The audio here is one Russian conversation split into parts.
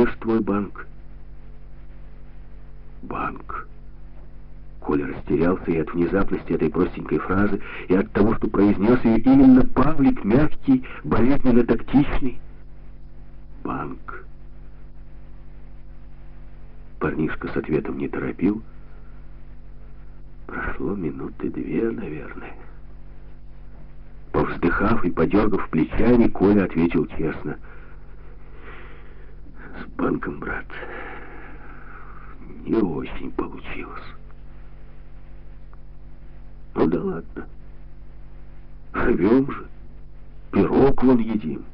где ж твой банк? Банк. Коля растерялся и от внезапности этой простенькой фразы, и от того, что произнес ее именно Павлик, мягкий, болезненно тактичный. Банк. Парнишка с ответом не торопил. Прошло минуты две, наверное. Повздыхав и подергав плечами, Коля ответил честно. «С банком, брат, не очень получилось». Ну да ладно. Живем же. Пирог вон едим.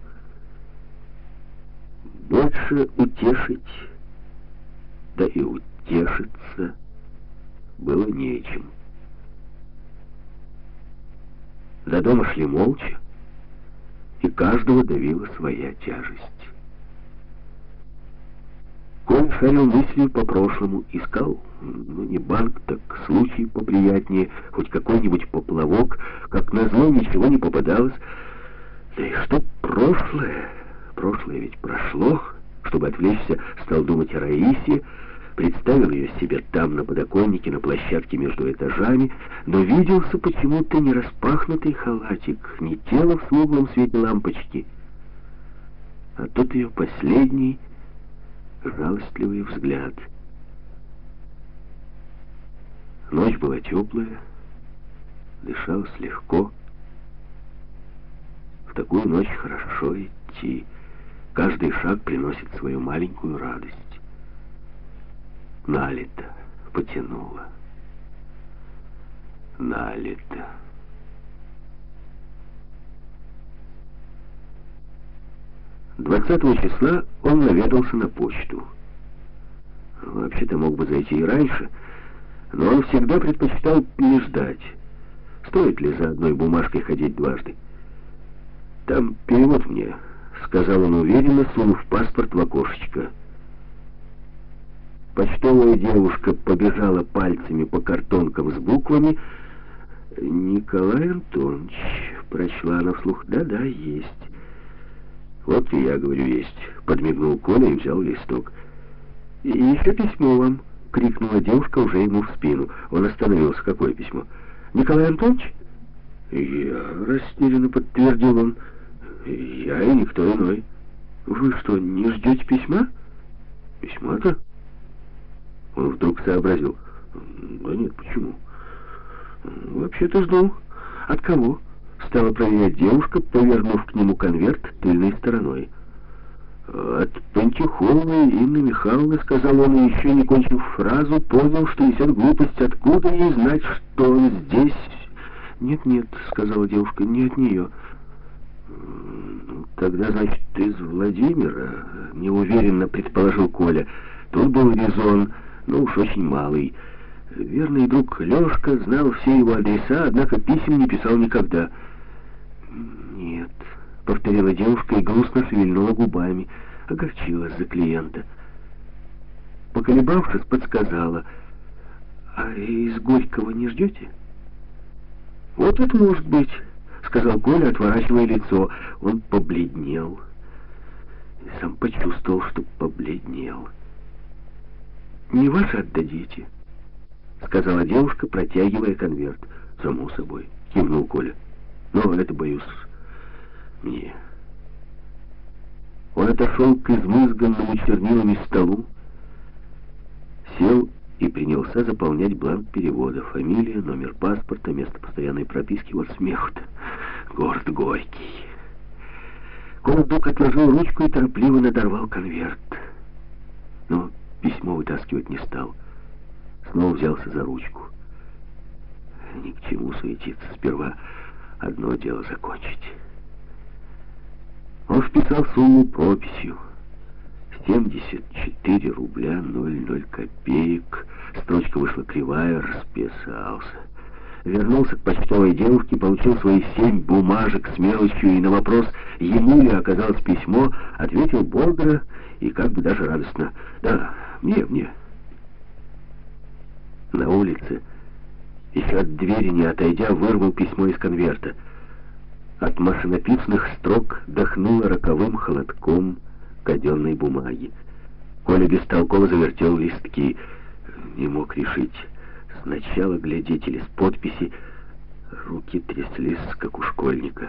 Больше утешить, да и утешиться было нечем. До дома шли молча, и каждого давила своя тяжесть. Коль шарил мыслью по прошлому, искал, ну не банк, так случай поприятнее, хоть какой-нибудь поплавок, как назло ничего не попадалось. Да и что прошлое? Прошлое ведь прошло. Чтобы отвлечься, стал думать о Раисе, представил ее себе там, на подоконнике, на площадке между этажами, но виделся почему-то не распахнутый халатик, не тело в смуглом свете лампочки, а тот ее последний жалостливый взгляд. Ночь была теплая, дышалось легко. В такую ночь хорошо идти. Каждый шаг приносит свою маленькую радость. Налито потянуло. Налито. 20 числа он наведался на почту. Вообще-то мог бы зайти и раньше, но он всегда предпочитал не ждать. Стоит ли за одной бумажкой ходить дважды? «Там перевод мне», — сказал он уверенно, сунув паспорт в окошечко. Почтовая девушка побежала пальцами по картонкам с буквами. «Николай Антонович», — прочла она вслух, «да-да, есть». «Вот и я, говорю, есть», — подмигнул Коля и взял листок. «И еще письмо вам», — крикнула девушка уже ему в спину. Он остановился. «Какое письмо?» «Николай Антонович?» «Я растерянно подтвердил он. Я и никто иной». «Вы что, не ждете письма?» «Письма-то?» Он вдруг сообразил. «Да нет, почему?» «Вообще-то жду. От кого?» Стала проверять девушка, повернув к нему конверт тыльной стороной. «От Пантюховой Инны Михайловны», — сказал он, еще не кончив фразу, понял, что несет глупость. Откуда ей знать, что он здесь? «Нет-нет», — сказала девушка, — «не от нее». «Тогда, значит, из Владимира?» — неуверенно предположил Коля. Тут был резон, но уж очень малый. Верный друг Лешка знал все его адреса, однако писем не писал никогда. «Нет», — повторила девушка и грустно шевельнула губами, огорчилась за клиента. Поколебавшись, подсказала, «А из Горького не ждете?» «Вот это может быть», — сказал Коля, отворачивая лицо. Он побледнел. И сам почувствовал, что побледнел. «Не ваш отдадите», — сказала девушка, протягивая конверт. «Само собой», — кивнул Коля. Но это, боюсь, мне. Он отошел к измызганному чернилами столу, сел и принялся заполнять бланк перевода. Фамилия, номер паспорта, место постоянной прописки. Вот смех-то. Город Горький. Вдруг отложил ручку и торопливо надорвал конверт. Но письмо вытаскивать не стал. Снова взялся за ручку. Ни к чему суетиться. Сперва одно дело закончить. Он вписал сумму прописью. 74 рубля 00 копеек. Строчка вышла кривая, расписался. Вернулся к почтовой девушке, получил свои семь бумажек с мелочью и на вопрос, ему ли оказалось письмо, ответил бодро и как бы даже радостно. «Да, мне, мне». На улице еще от двери не отойдя, вырвал письмо из конверта. От машинописных строк дохнуло роковым холодком казенной бумаги. Коля бестолково завертел листки. Не мог решить. Сначала глядеть или с подписи. Руки тряслись, как у школьника.